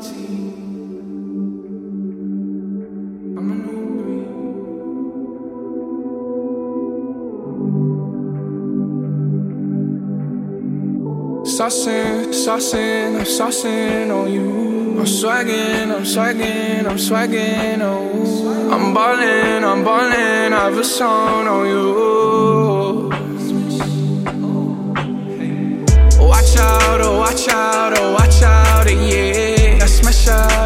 Saucing, saucing, I'm saucing on you. I'm swagging, I'm swagging, I'm swagging, oh. I'm ballin', I'm ballin', I have a song on you. Watch out, oh, watch out, oh, watch out, yeah.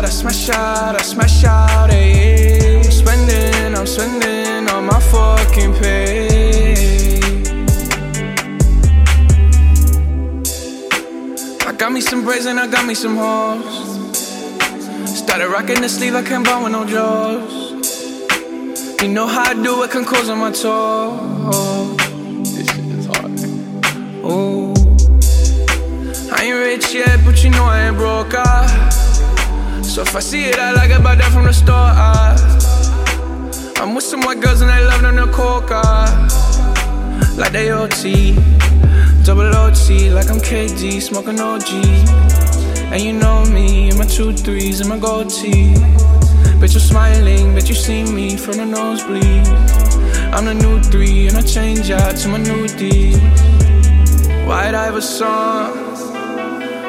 I smash out, I smash out, I smash out, eh, yeah. Spending, I'm spending on my fucking pay. I got me some braids and I got me some hoes. Started rocking the sleeve, I can't buy with no jaws. You know how I do it, can close on my toes. This shit is hard. Ooh. I ain't rich yet, but you know I ain't broke. Ah. So if I see it, I like it, buy that from the store. Ah. I'm with some white girls and they love them to coca. Like they OT, double OT, like I'm KD, smoking OG. And you know me, in my two threes and my gold tee. Bet you're smiling, bet you see me from the nosebleed. I'm the new three, and I change out to my new D. White Iverson.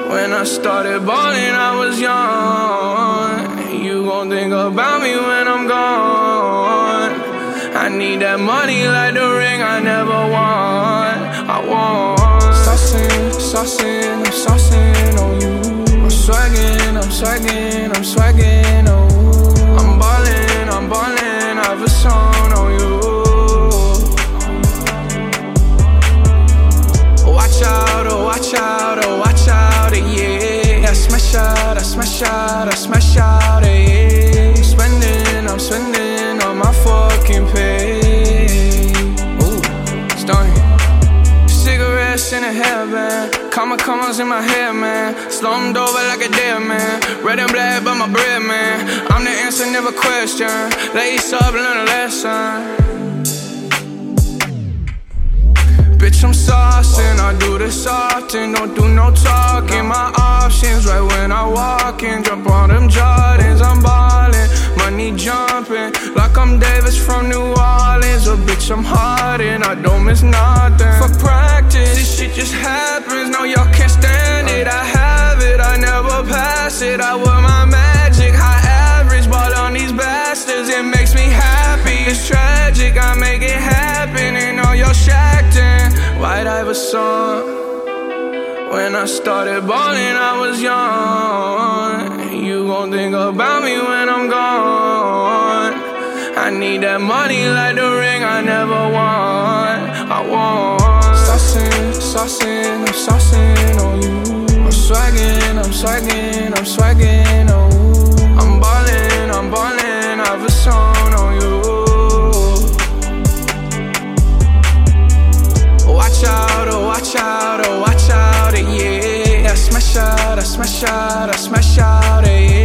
When I started balling, I was young. You gon' think about me when I'm gone. I need that money like the ring I never won. I want. Saucing, saucing, I'm saucing on you. I'm swagging, I'm swagging, I'm swagging, Comma commas in my hair, man. Slumped over like a dead man. Red and black, but my bread, man. I'm the answer, never question. Lace up, learn a lesson. Bitch, I'm saucing, I do this often, don't do no talking. My options right when I walk in, jump on them Jordans, I'm ballin', money jumping, like I'm Davis from New Orleans. Oh, bitch, I'm hard and I don't miss nothing. Fuck practice, this shit just happens. No, y'all can't stand it. I have it, I never pass it. I wear my magic, high average, ball on these bastards. It makes me happy, it's tragic. I make it happen, and all y'all shacked in. White Iverson. When I started balling, I was young. You gon' think about me when I'm gone. I need that money like the ring I never won. Saucing, I'm saucing on you. I'm swagging, I'm swagging, I'm swagging, oh. I'm ballin', I'm ballin', I have a song on you. Watch out, oh, watch out, oh, watch out, yeah. I smash out, I smash out, I smash out, yeah.